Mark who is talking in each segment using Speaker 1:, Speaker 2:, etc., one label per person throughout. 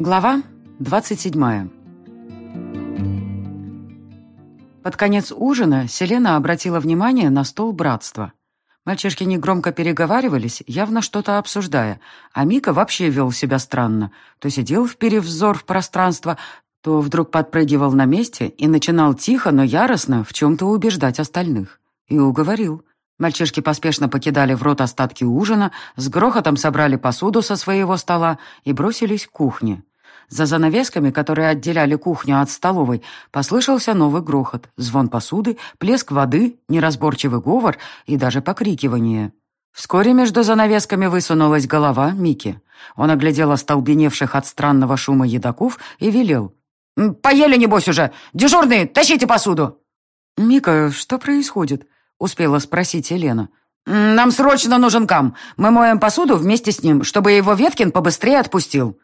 Speaker 1: Глава 27 Под конец ужина Селена обратила внимание на стол братства. Мальчишки негромко переговаривались, явно что-то обсуждая, а Мика вообще вел себя странно. То сидел, вперев взор в пространство, то вдруг подпрыгивал на месте и начинал тихо, но яростно в чем-то убеждать остальных. И уговорил. Мальчишки поспешно покидали в рот остатки ужина, с грохотом собрали посуду со своего стола и бросились к кухне. За занавесками, которые отделяли кухню от столовой, послышался новый грохот, звон посуды, плеск воды, неразборчивый говор и даже покрикивание. Вскоре между занавесками высунулась голова Мики. Он оглядел остолбеневших от странного шума едоков и велел. «Поели, небось, уже! Дежурные, тащите посуду!» «Мика, что происходит?» — успела спросить Елена. «Нам срочно нужен кам. Мы моем посуду вместе с ним, чтобы его Веткин побыстрее отпустил».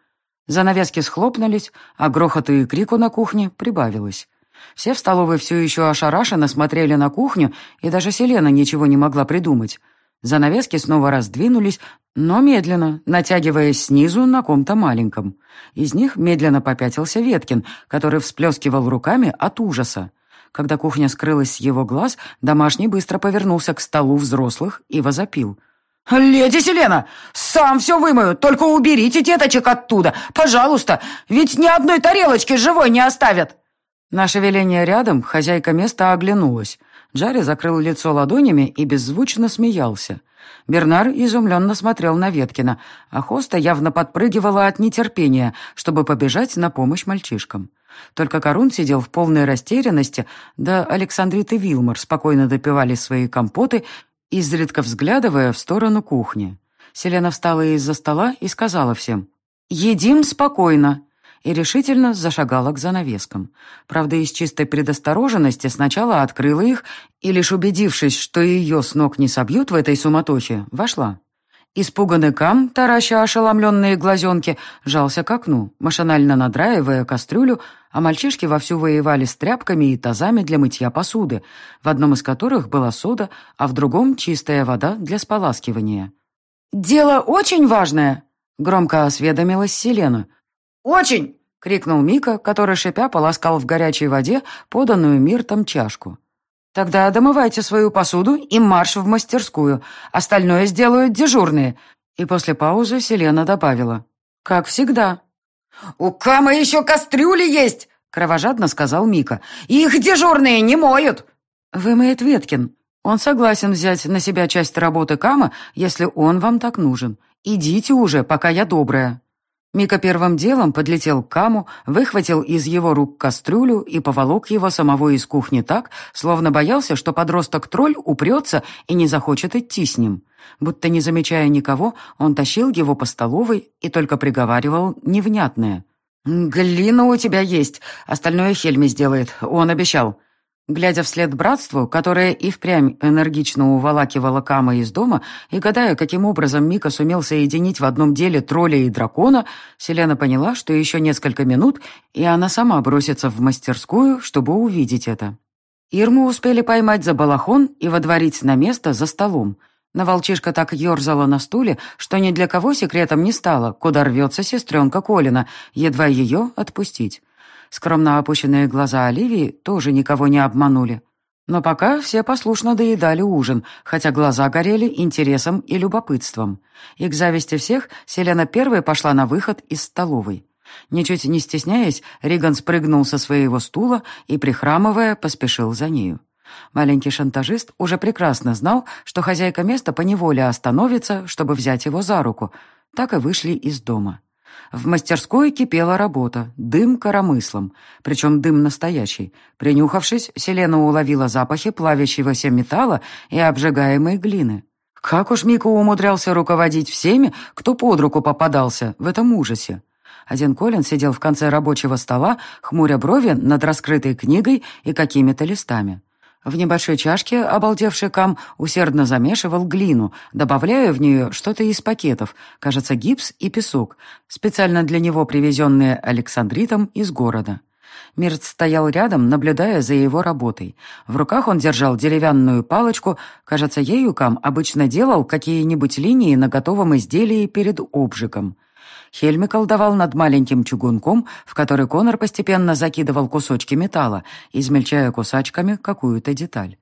Speaker 1: Занавески схлопнулись, а грохоту и крику на кухне прибавилось. Все в столовой все еще ошарашенно смотрели на кухню, и даже Селена ничего не могла придумать. Занавески снова раздвинулись, но медленно, натягиваясь снизу на ком-то маленьком. Из них медленно попятился Веткин, который всплескивал руками от ужаса. Когда кухня скрылась с его глаз, домашний быстро повернулся к столу взрослых и возопил. «Леди Селена, сам все вымою, только уберите деточек оттуда, пожалуйста, ведь ни одной тарелочки живой не оставят!» Наше веление рядом, хозяйка места оглянулась. Джарри закрыл лицо ладонями и беззвучно смеялся. Бернар изумленно смотрел на Веткина, а Хоста явно подпрыгивала от нетерпения, чтобы побежать на помощь мальчишкам. Только Корун сидел в полной растерянности, да Александрит и Вилмор спокойно допивали свои компоты изредка взглядывая в сторону кухни. Селена встала из-за стола и сказала всем «Едим спокойно!» и решительно зашагала к занавескам. Правда, из чистой предосторожности сначала открыла их и, лишь убедившись, что ее с ног не собьют в этой суматохе, вошла. Испуганный Кам, тараща ошеломленные глазенки, жался к окну, машинально надраивая кастрюлю, а мальчишки вовсю воевали с тряпками и тазами для мытья посуды, в одном из которых была сода, а в другом чистая вода для споласкивания. «Дело очень важное!» — громко осведомилась Селена. «Очень!» — крикнул Мика, который, шипя, полоскал в горячей воде поданную Миртом чашку. Тогда домывайте свою посуду и марш в мастерскую. Остальное сделают дежурные». И после паузы Селена добавила. «Как всегда». «У Кама еще кастрюли есть!» — кровожадно сказал Мика. «Их дежурные не моют!» «Вымоет Веткин. Он согласен взять на себя часть работы Кама, если он вам так нужен. Идите уже, пока я добрая». Мика первым делом подлетел к Каму, выхватил из его рук кастрюлю и поволок его самого из кухни так, словно боялся, что подросток-тролль упрется и не захочет идти с ним. Будто не замечая никого, он тащил его по столовой и только приговаривал невнятное. «Глина у тебя есть, остальное Хельми сделает, он обещал». Глядя вслед братству, которое и впрямь энергично уволакивало Кама из дома, и гадая, каким образом Мика сумел соединить в одном деле тролля и дракона, Селена поняла, что еще несколько минут, и она сама бросится в мастерскую, чтобы увидеть это. Ирму успели поймать за балахон и водворить на место за столом. На волчишка так ерзала на стуле, что ни для кого секретом не стало, куда рвется сестренка Колина, едва ее отпустить. Скромно опущенные глаза Оливии тоже никого не обманули. Но пока все послушно доедали ужин, хотя глаза горели интересом и любопытством. И к зависти всех Селена первой пошла на выход из столовой. Ничуть не стесняясь, Риган спрыгнул со своего стула и, прихрамывая, поспешил за нею. Маленький шантажист уже прекрасно знал, что хозяйка места поневоле остановится, чтобы взять его за руку. Так и вышли из дома. В мастерской кипела работа, дым коромыслом, причем дым настоящий. Принюхавшись, Селена уловила запахи плавящегося металла и обжигаемой глины. Как уж Мика умудрялся руководить всеми, кто под руку попадался в этом ужасе. Один Колин сидел в конце рабочего стола, хмуря брови над раскрытой книгой и какими-то листами. В небольшой чашке обалдевший Кам усердно замешивал глину, добавляя в нее что-то из пакетов, кажется, гипс и песок, специально для него привезенные Александритом из города. Мирт стоял рядом, наблюдая за его работой. В руках он держал деревянную палочку, кажется, ею Кам обычно делал какие-нибудь линии на готовом изделии перед обжигом. Хельми колдовал над маленьким чугунком, в который Конор постепенно закидывал кусочки металла, измельчая кусачками какую-то деталь.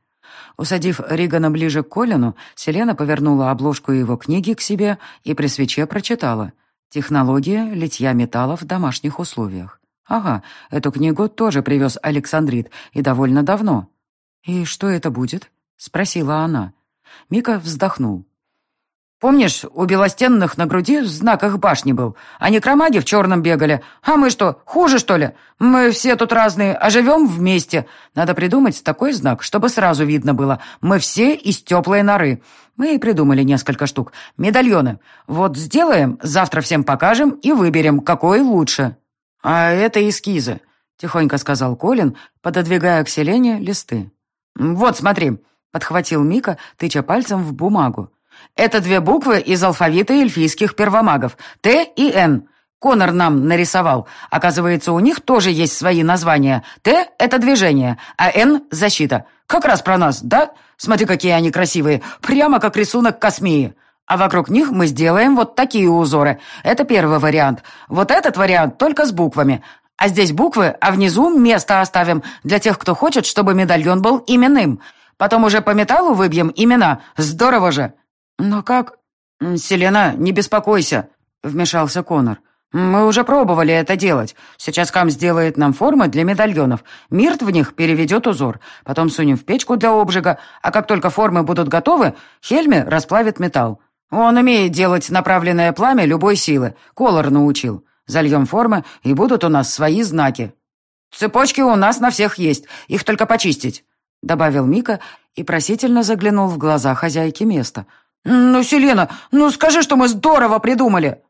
Speaker 1: Усадив Ригана ближе к Колину, Селена повернула обложку его книги к себе и при свече прочитала «Технология литья металла в домашних условиях». Ага, эту книгу тоже привез Александрит, и довольно давно. «И что это будет?» — спросила она. Мика вздохнул. Помнишь, у белостенных на груди в знаках башни был? А некромаги в черном бегали. А мы что, хуже, что ли? Мы все тут разные, а живем вместе. Надо придумать такой знак, чтобы сразу видно было. Мы все из теплой норы. Мы и придумали несколько штук. Медальоны. Вот сделаем, завтра всем покажем и выберем, какой лучше. А это эскизы, тихонько сказал Колин, пододвигая к Селене листы. Вот, смотри, подхватил Мика, тыча пальцем в бумагу. Это две буквы из алфавита эльфийских первомагов. Т и Н. Конор нам нарисовал. Оказывается, у них тоже есть свои названия. Т — это движение, а Н — защита. Как раз про нас, да? Смотри, какие они красивые. Прямо как рисунок космии. А вокруг них мы сделаем вот такие узоры. Это первый вариант. Вот этот вариант только с буквами. А здесь буквы, а внизу место оставим для тех, кто хочет, чтобы медальон был именным. Потом уже по металлу выбьем имена. Здорово же!» «Но как...» «Селена, не беспокойся», — вмешался Конор. «Мы уже пробовали это делать. Сейчас Кам сделает нам формы для медальонов. Мирт в них переведет узор. Потом сунем в печку для обжига. А как только формы будут готовы, Хельми расплавит металл. Он умеет делать направленное пламя любой силы. Колор научил. Зальем формы, и будут у нас свои знаки. Цепочки у нас на всех есть. Их только почистить», — добавил Мика и просительно заглянул в глаза хозяйки места — «Ну, Селена, ну скажи, что мы здорово придумали!»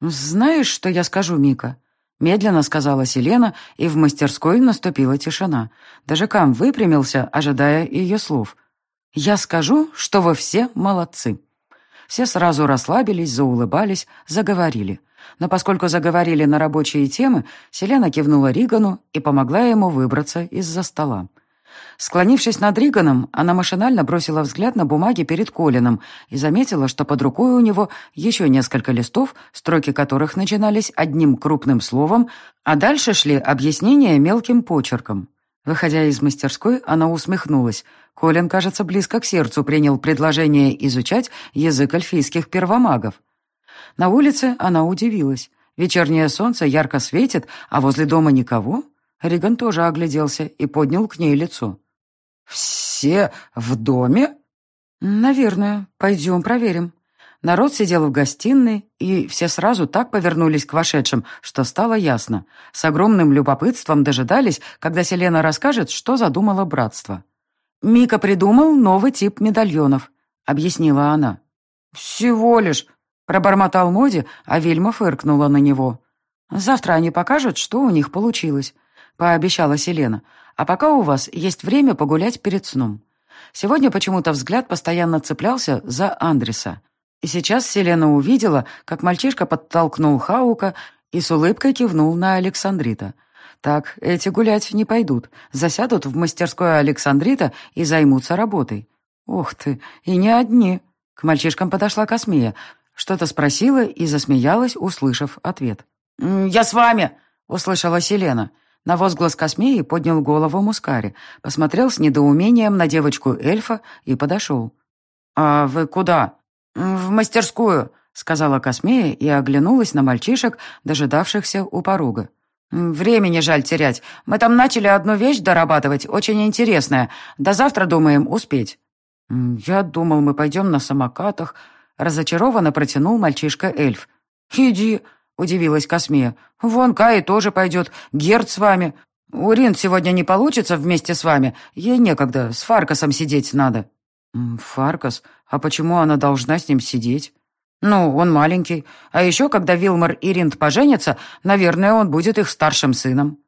Speaker 1: «Знаешь, что я скажу, Мика?» Медленно сказала Селена, и в мастерской наступила тишина. Даже Кам выпрямился, ожидая ее слов. «Я скажу, что вы все молодцы». Все сразу расслабились, заулыбались, заговорили. Но поскольку заговорили на рабочие темы, Селена кивнула Ригану и помогла ему выбраться из-за стола. Склонившись над Риганом, она машинально бросила взгляд на бумаги перед Колином и заметила, что под рукой у него еще несколько листов, строки которых начинались одним крупным словом, а дальше шли объяснения мелким почерком. Выходя из мастерской, она усмехнулась. Колин, кажется, близко к сердцу принял предложение изучать язык эльфийских первомагов. На улице она удивилась. Вечернее солнце ярко светит, а возле дома никого. Риган тоже огляделся и поднял к ней лицо. «Все в доме?» «Наверное. Пойдем проверим». Народ сидел в гостиной, и все сразу так повернулись к вошедшим, что стало ясно. С огромным любопытством дожидались, когда Селена расскажет, что задумало братство. «Мика придумал новый тип медальонов», — объяснила она. «Всего лишь», — пробормотал Моди, а Вильма фыркнула на него. «Завтра они покажут, что у них получилось», — пообещала Селена. А пока у вас есть время погулять перед сном. Сегодня почему-то взгляд постоянно цеплялся за Андреса. И сейчас Селена увидела, как мальчишка подтолкнул Хаука и с улыбкой кивнул на Александрита. Так, эти гулять не пойдут, засядут в мастерской Александрита и займутся работой. Ух ты, и не одни. К мальчишкам подошла Космея, что-то спросила и засмеялась, услышав ответ. «Я с вами!» — услышала Селена. На возглас Космеи поднял голову Мускари, посмотрел с недоумением на девочку-эльфа и подошел. «А вы куда?» «В мастерскую», — сказала Космея и оглянулась на мальчишек, дожидавшихся у порога. «Времени жаль терять. Мы там начали одну вещь дорабатывать, очень интересная. До завтра думаем успеть». «Я думал, мы пойдем на самокатах», — разочарованно протянул мальчишка-эльф. «Иди», — удивилась Космея. «Вон Кай тоже пойдет. Герд с вами. Урин сегодня не получится вместе с вами. Ей некогда, с Фаркасом сидеть надо». «Фаркас? А почему она должна с ним сидеть?» «Ну, он маленький. А еще, когда Вилмар и Ринд поженятся, наверное, он будет их старшим сыном».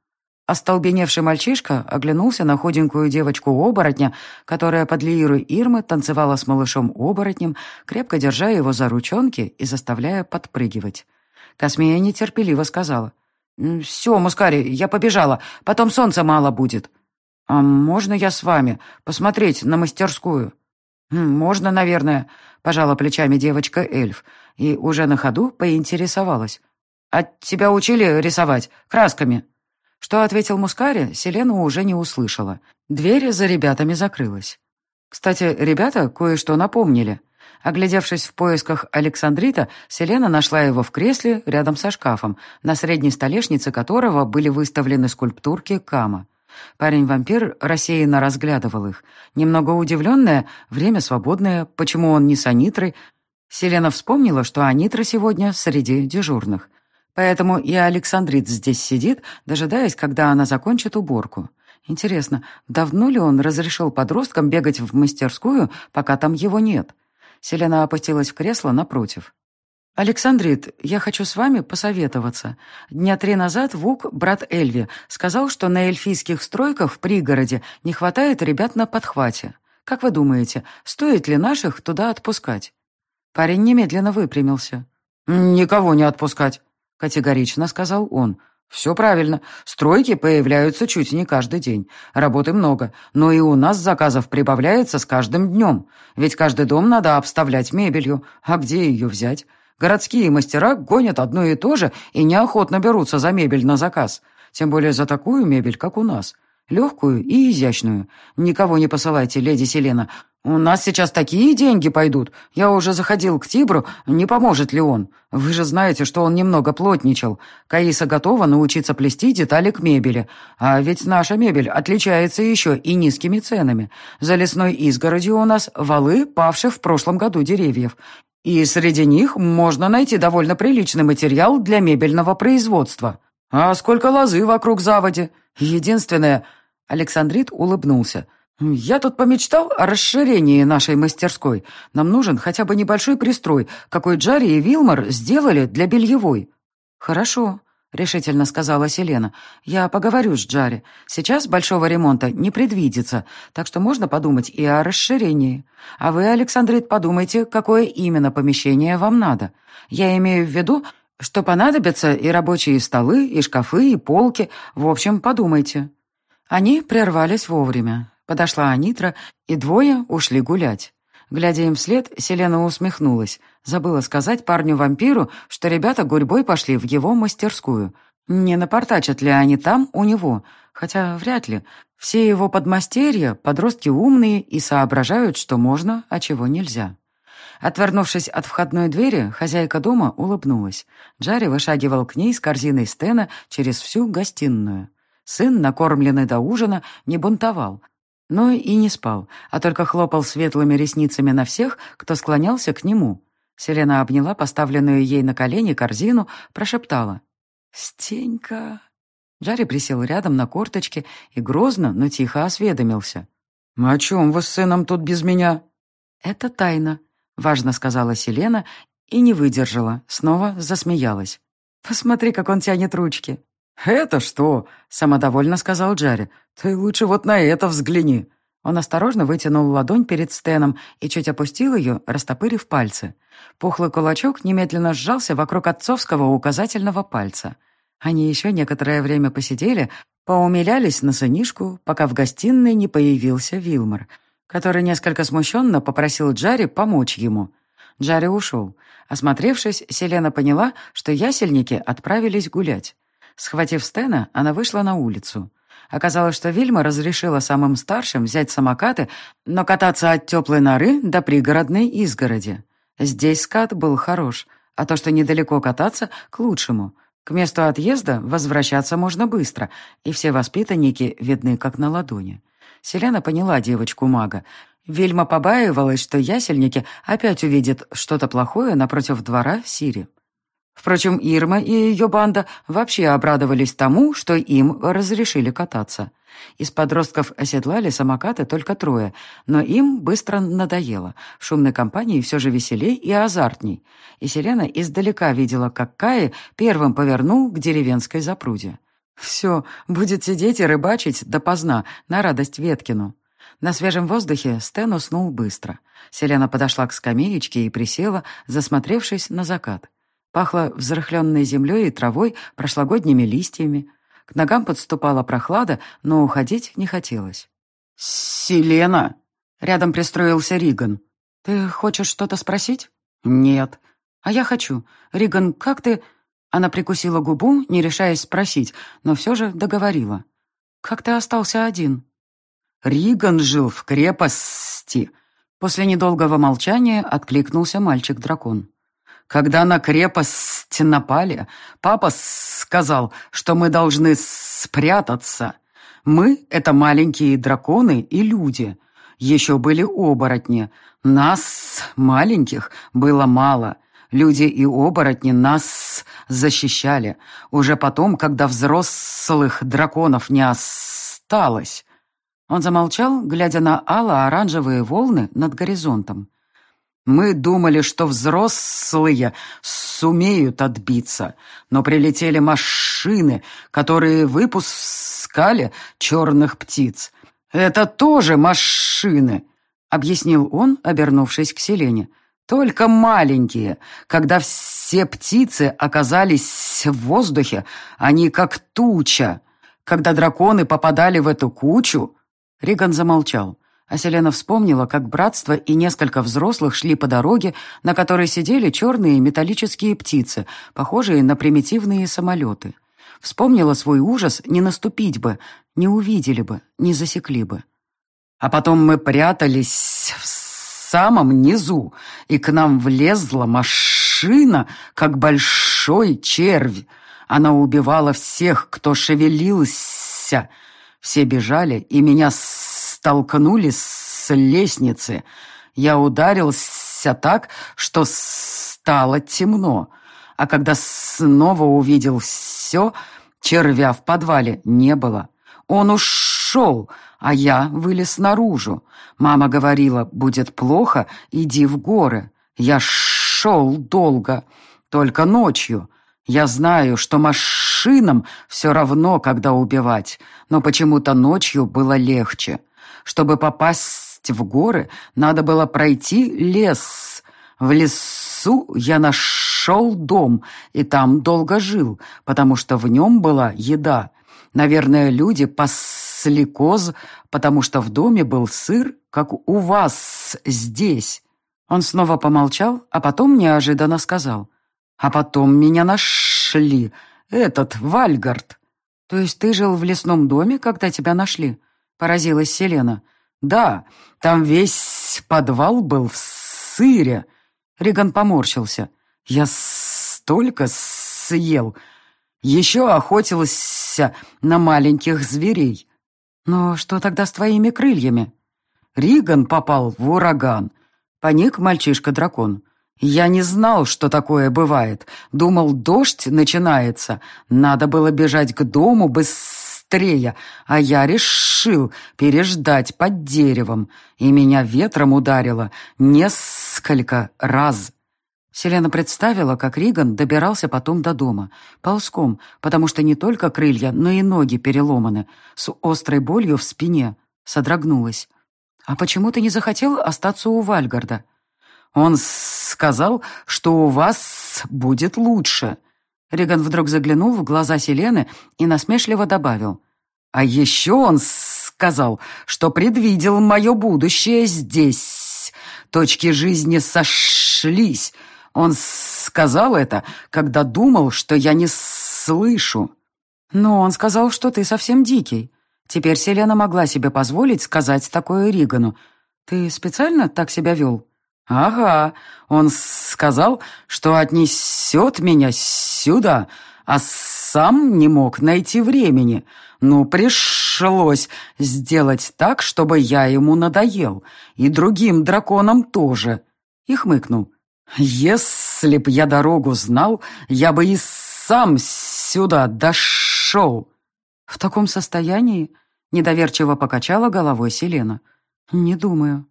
Speaker 1: Остолбеневший мальчишка оглянулся на худенькую девочку-оборотня, которая под лирой Ирмы танцевала с малышом-оборотнем, крепко держа его за ручонки и заставляя подпрыгивать. Космея нетерпеливо сказала. «Все, Мускари, я побежала. Потом солнца мало будет». «А можно я с вами? Посмотреть на мастерскую?» «Можно, наверное», — пожала плечами девочка-эльф и уже на ходу поинтересовалась. «А тебя учили рисовать? Красками?» Что ответил Мускари, Селена уже не услышала. Дверь за ребятами закрылась. Кстати, ребята кое-что напомнили. Оглядевшись в поисках Александрита, Селена нашла его в кресле рядом со шкафом, на средней столешнице которого были выставлены скульптурки Кама. Парень-вампир рассеянно разглядывал их. Немного удивленная, время свободное, почему он не с Анитрой. Селена вспомнила, что Анитра сегодня среди дежурных. Поэтому и Александрит здесь сидит, дожидаясь, когда она закончит уборку. Интересно, давно ли он разрешил подросткам бегать в мастерскую, пока там его нет? Селена опустилась в кресло напротив. «Александрит, я хочу с вами посоветоваться. Дня три назад Вук, брат Эльви, сказал, что на эльфийских стройках в пригороде не хватает ребят на подхвате. Как вы думаете, стоит ли наших туда отпускать?» Парень немедленно выпрямился. «Никого не отпускать», — категорично сказал он. «Все правильно. Стройки появляются чуть не каждый день. Работы много. Но и у нас заказов прибавляется с каждым днем. Ведь каждый дом надо обставлять мебелью. А где ее взять? Городские мастера гонят одно и то же и неохотно берутся за мебель на заказ. Тем более за такую мебель, как у нас. Легкую и изящную. Никого не посылайте, леди Селена. У нас сейчас такие деньги пойдут. Я уже заходил к Тибру, не поможет ли он? Вы же знаете, что он немного плотничал. Каиса готова научиться плести детали к мебели. А ведь наша мебель отличается еще и низкими ценами. За лесной изгородью у нас валы, павших в прошлом году деревьев. И среди них можно найти довольно приличный материал для мебельного производства. А сколько лозы вокруг заводи? Единственное... Александрит улыбнулся. «Я тут помечтал о расширении нашей мастерской. Нам нужен хотя бы небольшой пристрой, какой Джарри и Вилмор сделали для бельевой». «Хорошо», — решительно сказала Селена. «Я поговорю с Джари. Сейчас большого ремонта не предвидится, так что можно подумать и о расширении. А вы, Александрит, подумайте, какое именно помещение вам надо. Я имею в виду, что понадобятся и рабочие столы, и шкафы, и полки. В общем, подумайте». Они прервались вовремя. Подошла Анитра, и двое ушли гулять. Глядя им вслед, Селена усмехнулась. Забыла сказать парню-вампиру, что ребята гурьбой пошли в его мастерскую. Не напортачат ли они там у него? Хотя вряд ли. Все его подмастерья, подростки умные и соображают, что можно, а чего нельзя. Отвернувшись от входной двери, хозяйка дома улыбнулась. Джарри вышагивал к ней с корзиной Стена через всю гостиную. Сын, накормленный до ужина, не бунтовал, но и не спал, а только хлопал светлыми ресницами на всех, кто склонялся к нему. Селена обняла поставленную ей на колени корзину, прошептала. «Стенька!» Джарри присел рядом на корточке и грозно, но тихо осведомился. «О чем вы с сыном тут без меня?» «Это тайна», — важно сказала Селена и не выдержала, снова засмеялась. «Посмотри, как он тянет ручки». «Это что?» — самодовольно сказал Джарри. «Ты лучше вот на это взгляни». Он осторожно вытянул ладонь перед Стеном и чуть опустил ее, растопырив пальцы. Пухлый кулачок немедленно сжался вокруг отцовского указательного пальца. Они еще некоторое время посидели, поумилялись на сынишку, пока в гостиной не появился Вилмор, который несколько смущенно попросил Джарри помочь ему. Джарри ушел. Осмотревшись, Селена поняла, что ясельники отправились гулять. Схватив Стена, она вышла на улицу. Оказалось, что Вильма разрешила самым старшим взять самокаты, но кататься от теплой норы до пригородной изгороди. Здесь скат был хорош, а то, что недалеко кататься, к лучшему. К месту отъезда возвращаться можно быстро, и все воспитанники видны как на ладони. Селена поняла девочку-мага. Вильма побаивалась, что ясельники опять увидят что-то плохое напротив двора Сири. Впрочем, Ирма и ее банда вообще обрадовались тому, что им разрешили кататься. Из подростков оседлали самокаты только трое, но им быстро надоело. В шумной компании все же веселей и азартней. И Селена издалека видела, как Каи первым повернул к деревенской запруде. Все, будет сидеть и рыбачить допоздна, на радость Веткину. На свежем воздухе Стэн уснул быстро. Селена подошла к скамеечке и присела, засмотревшись на закат. Пахло взрыхленной землей и травой, прошлогодними листьями. К ногам подступала прохлада, но уходить не хотелось. «Селена!» Рядом пристроился Риган. «Ты хочешь что-то спросить?» «Нет». «А я хочу. Риган, как ты...» Она прикусила губу, не решаясь спросить, но все же договорила. «Как ты остался один?»
Speaker 2: «Риган жил в крепости». После недолгого молчания откликнулся мальчик-дракон. Когда на крепость напали, папа сказал, что мы должны спрятаться. Мы — это маленькие драконы и люди. Еще были оборотни. Нас, маленьких, было мало. Люди и оборотни нас защищали. Уже потом, когда взрослых драконов не осталось. Он замолчал, глядя на ало-оранжевые волны над горизонтом. Мы думали, что взрослые сумеют отбиться, но прилетели машины, которые выпускали черных птиц. «Это тоже машины», — объяснил он, обернувшись к Селене. «Только маленькие. Когда все птицы оказались в воздухе, они как туча. Когда драконы попадали в эту кучу...» Риган замолчал. А Селена вспомнила, как братство и несколько взрослых шли по дороге, на которой сидели черные металлические птицы, похожие на примитивные самолеты. Вспомнила свой ужас, не наступить бы, не увидели бы, не засекли бы. А потом мы прятались в самом низу, и к нам влезла машина, как большой червь. Она убивала всех, кто шевелился. Все бежали, и меня столкнули с лестницы. Я ударился так, что стало темно. А когда снова увидел все, червя в подвале не было. Он ушел, а я вылез наружу. Мама говорила, будет плохо, иди в горы. Я шел долго, только ночью. Я знаю, что машинам все равно, когда убивать, но почему-то ночью было легче. Чтобы попасть в горы, надо было пройти лес. В лесу я нашел дом, и там долго жил, потому что в нем была еда. Наверное, люди пасли коз, потому что в доме был сыр, как у вас здесь». Он снова помолчал, а потом неожиданно сказал. «А потом меня нашли. Этот, Вальгард». «То есть ты жил в лесном доме, когда тебя нашли?» Поразилась Селена. «Да, там весь подвал был в сыре». Риган поморщился. «Я столько съел. Еще охотился на маленьких зверей». «Но что тогда с твоими крыльями?» Риган попал в ураган. Паник мальчишка-дракон. «Я не знал, что такое бывает. Думал, дождь начинается. Надо было бежать к дому быстрее быстрее, а я решил переждать под деревом, и меня ветром ударило несколько раз. Селена представила, как Риган добирался потом до дома, ползком, потому что не только крылья, но и ноги переломаны, с острой болью в спине, содрогнулась. «А почему ты не захотел остаться у Вальгарда?» «Он сказал, что у вас будет лучше», Риган вдруг заглянул в глаза Селены и насмешливо добавил. «А еще он сказал, что предвидел мое будущее здесь. Точки жизни сошлись. Он сказал это, когда думал, что я не слышу. Но он сказал, что ты совсем дикий. Теперь Селена могла себе позволить сказать такое Ригану. Ты специально так себя вел?» «Ага, он сказал, что отнесет меня сюда, а сам не мог найти времени. Ну, пришлось сделать так, чтобы я ему надоел, и другим драконам тоже». И хмыкнул. «Если б я дорогу знал, я бы и сам сюда дошел». В таком состоянии недоверчиво покачала головой Селена. «Не думаю».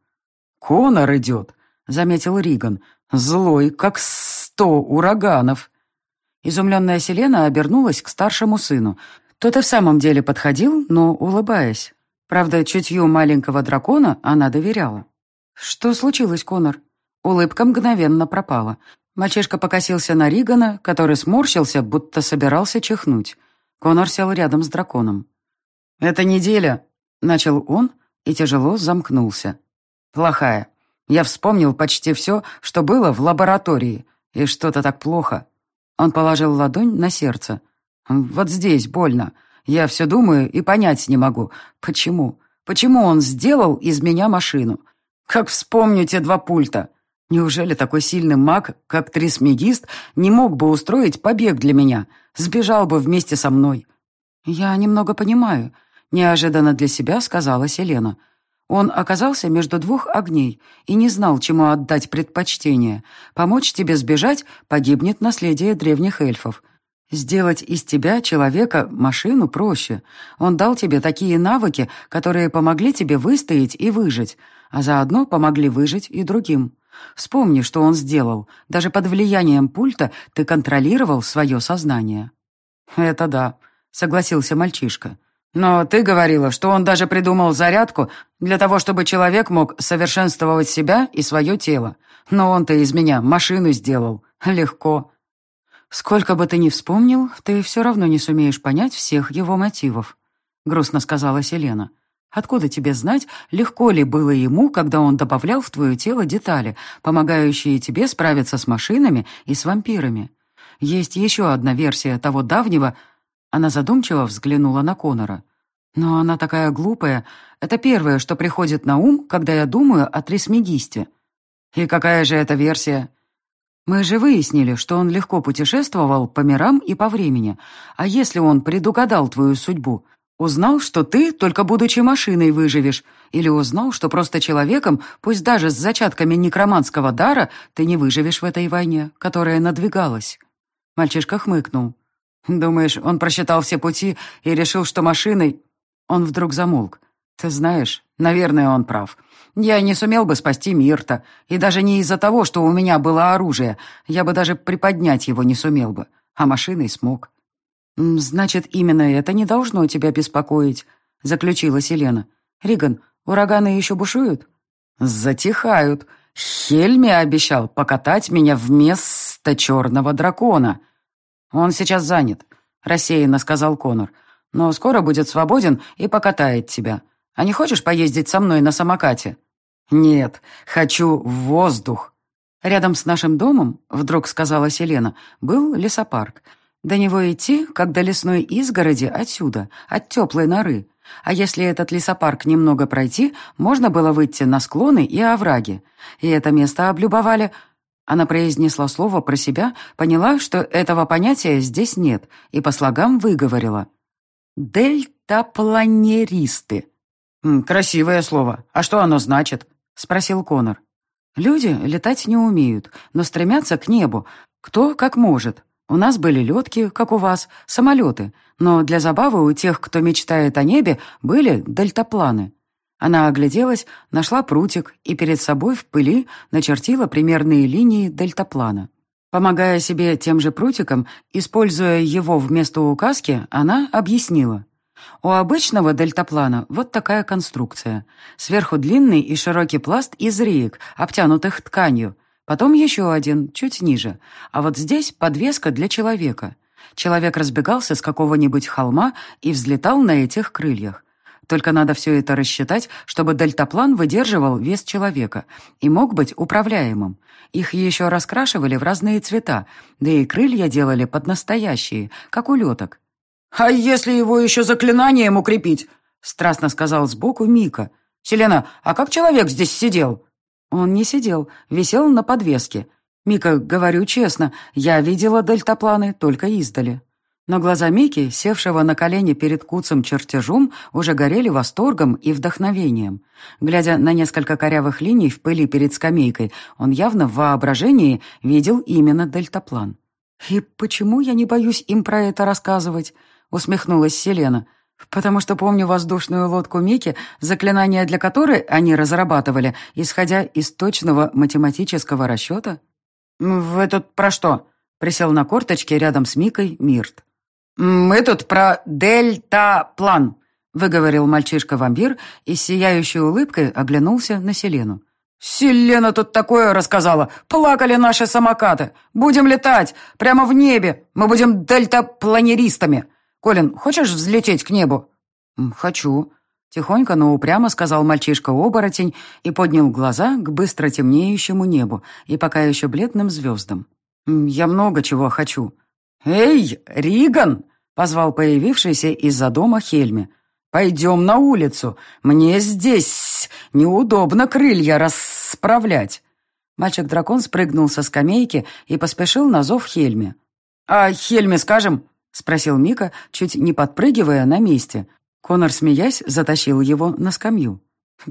Speaker 2: «Конор идет», — заметил Риган. «Злой, как сто ураганов». Изумленная Селена обернулась к старшему сыну. Тот и в самом деле подходил, но улыбаясь. Правда, чутью маленького дракона она доверяла. «Что случилось, Конор?» Улыбка мгновенно пропала. Мальчишка покосился на Ригана, который сморщился, будто собирался чихнуть. Конор сел рядом с драконом. «Эта неделя», — начал он и тяжело замкнулся. «Плохая. Я вспомнил почти все, что было в лаборатории, и что-то так плохо.
Speaker 1: Он положил ладонь на сердце. «Вот здесь больно. Я все думаю и понять не могу. Почему? Почему он сделал из меня машину? Как вспомню те два пульта. Неужели такой сильный маг, как Трисмегист, не мог бы устроить побег для меня? Сбежал бы вместе со мной?» «Я немного понимаю», — неожиданно для себя сказала Селена. Он оказался между двух огней и не знал, чему отдать предпочтение. Помочь тебе сбежать погибнет наследие древних эльфов. Сделать из тебя, человека, машину проще. Он дал тебе такие навыки, которые помогли тебе выстоять и выжить, а заодно помогли выжить и другим. Вспомни, что он сделал. Даже под влиянием пульта ты контролировал свое сознание. «Это да», — согласился мальчишка. Но ты говорила, что он даже придумал зарядку для того, чтобы человек мог совершенствовать себя и свое тело. Но он-то из меня машину сделал. Легко. Сколько бы ты ни вспомнил, ты все равно не сумеешь понять всех его мотивов, грустно сказала Селена. Откуда тебе знать, легко ли было ему, когда он добавлял в твое тело детали, помогающие тебе справиться с машинами и с вампирами? Есть еще одна версия того давнего... Она задумчиво взглянула на Конора. Но она такая глупая. Это первое, что приходит на ум, когда я думаю о Трисмегисте. И какая же это версия? Мы же выяснили, что он легко путешествовал по мирам и по времени. А если он предугадал твою судьбу? Узнал, что ты, только будучи машиной, выживешь? Или узнал, что просто человеком, пусть даже с зачатками некроманского дара, ты не выживешь в этой войне, которая надвигалась?» Мальчишка хмыкнул. «Думаешь, он просчитал все пути и решил, что машиной...» Он вдруг замолк. «Ты знаешь, наверное, он прав. Я не сумел бы спасти Мирта, и даже не из-за того, что у меня было оружие. Я бы даже приподнять его не сумел бы, а машиной смог». «Значит, именно это не должно тебя беспокоить», — заключила Селена. «Риган, ураганы еще бушуют?» «Затихают. Хельми обещал покатать меня вместо черного дракона». «Он сейчас занят», — рассеянно сказал Конор но скоро будет свободен и покатает тебя. А не хочешь поездить со мной на самокате?» «Нет, хочу в воздух». Рядом с нашим домом, вдруг сказала Селена, был лесопарк. До него идти, как до лесной изгороди, отсюда, от теплой норы. А если этот лесопарк немного пройти, можно было выйти на склоны и овраги. И это место облюбовали... Она произнесла слово про себя, поняла, что этого понятия здесь нет, и по слогам выговорила. «Дельтапланеристы». «Красивое слово. А что оно значит?» — спросил Конор. «Люди летать не умеют, но стремятся к небу. Кто как может. У нас были летки, как у вас, самолеты, но для забавы у тех, кто мечтает о небе, были дельтапланы». Она огляделась, нашла прутик и перед собой в пыли начертила примерные линии дельтаплана. Помогая себе тем же прутиком, используя его вместо указки, она объяснила. У обычного дельтаплана вот такая конструкция. Сверху длинный и широкий пласт из реек, обтянутых тканью. Потом еще один, чуть ниже. А вот здесь подвеска для человека. Человек разбегался с какого-нибудь холма и взлетал на этих крыльях. Только надо все это рассчитать, чтобы дельтаплан выдерживал вес человека и мог быть управляемым. Их еще раскрашивали в разные цвета, да и крылья делали под настоящие, как у леток. «А если его еще заклинанием укрепить?» — страстно сказал сбоку Мика. «Селена, а как человек здесь сидел?» Он не сидел, висел на подвеске. Мика, говорю честно, я видела дельтапланы только издали. Но глаза Мики, севшего на колени перед куцем чертежом, уже горели восторгом и вдохновением. Глядя на несколько корявых линий в пыли перед скамейкой, он явно в воображении видел именно дельтаплан. «И почему я не боюсь им про это рассказывать?» — усмехнулась Селена. «Потому что помню воздушную лодку Мики, заклинание для которой они разрабатывали, исходя из точного математического расчета». «Вы тут про что?» — присел на корточки рядом с Микой Мирт. «Мы тут про дельта-план», — выговорил мальчишка-вампир и с сияющей улыбкой оглянулся на Селену. «Селена тут такое рассказала. Плакали наши самокаты. Будем летать. Прямо в небе. Мы будем дельтапланеристами. Колин, хочешь взлететь к небу?» «Хочу», — тихонько, но упрямо сказал мальчишка-оборотень и поднял глаза к быстро темнеющему небу и пока еще бледным звездам. «Я много чего хочу»,
Speaker 2: «Эй, Риган!» — позвал появившийся из-за дома Хельми. «Пойдем на улицу. Мне здесь неудобно крылья расправлять». Мальчик-дракон спрыгнул со скамейки и поспешил на зов Хельме. «А Хельме скажем?» — спросил Мика, чуть не подпрыгивая на месте. Конор, смеясь, затащил его на скамью.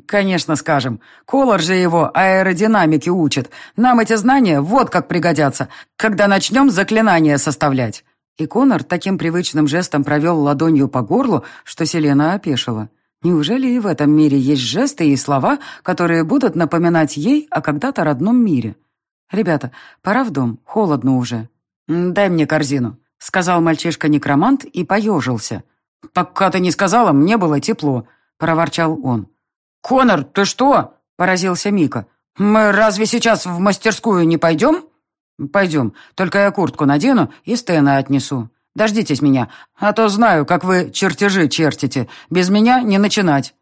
Speaker 2: «Конечно, скажем. Колор же его аэродинамики учит. Нам эти знания вот как пригодятся, когда начнем заклинания составлять». И Конор таким привычным жестом провел ладонью по горлу, что Селена опешила. Неужели и в этом мире есть жесты и слова, которые будут напоминать ей о когда-то родном мире? «Ребята, пора в дом, холодно уже». «Дай мне корзину», — сказал мальчишка-некромант и поежился. «Пока ты не сказала, мне было тепло», — проворчал он. «Конор, ты что?» — поразился Мика. «Мы разве сейчас в мастерскую не пойдем?» «Пойдем, только я куртку надену и Стэна отнесу. Дождитесь меня, а то знаю, как вы чертежи чертите. Без меня не начинать».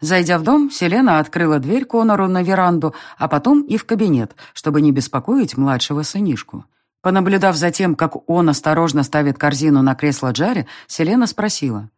Speaker 2: Зайдя в дом, Селена открыла дверь Конору на веранду, а потом и в кабинет, чтобы не беспокоить младшего сынишку. Понаблюдав за тем, как он осторожно ставит корзину на кресло Джаре, Селена спросила.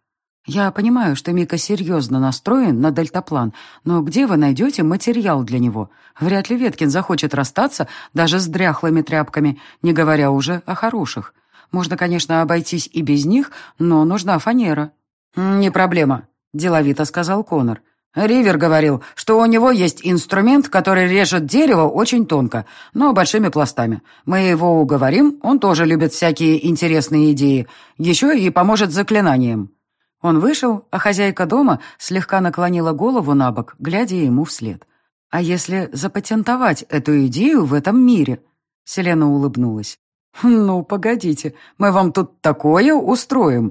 Speaker 2: «Я понимаю, что Мика серьезно настроен на дельтаплан, но где вы найдете материал для него? Вряд ли Веткин захочет расстаться даже с дряхлыми тряпками, не говоря уже о хороших. Можно, конечно, обойтись и без них, но нужна фанера». «Не проблема», — деловито сказал Конор. «Ривер говорил, что у него есть инструмент, который режет дерево очень тонко, но большими пластами. Мы его уговорим, он тоже любит всякие интересные идеи, еще и поможет заклинаниям». Он вышел, а хозяйка дома слегка наклонила голову на бок, глядя ему вслед. «А если запатентовать эту идею в этом мире?» Селена улыбнулась. «Ну, погодите, мы вам тут такое устроим!»